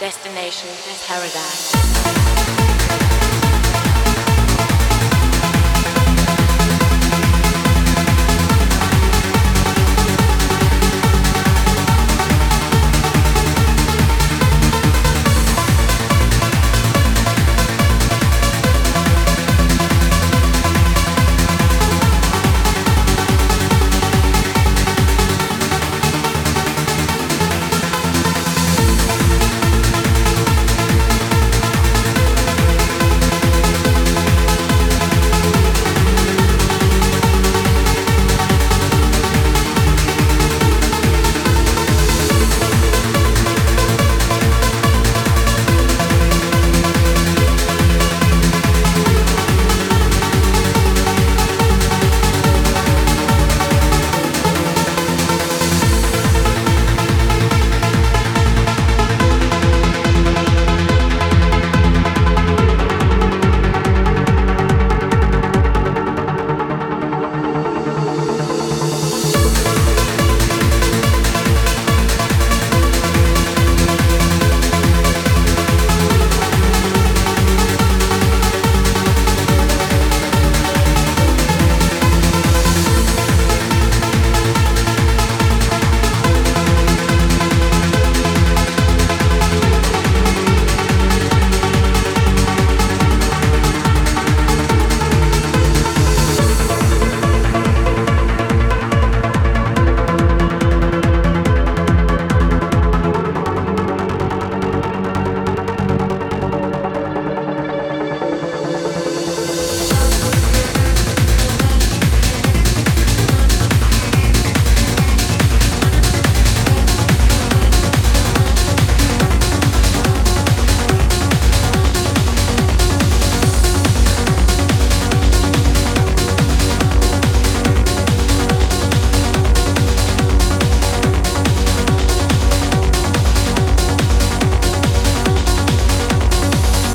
Destination Paradise.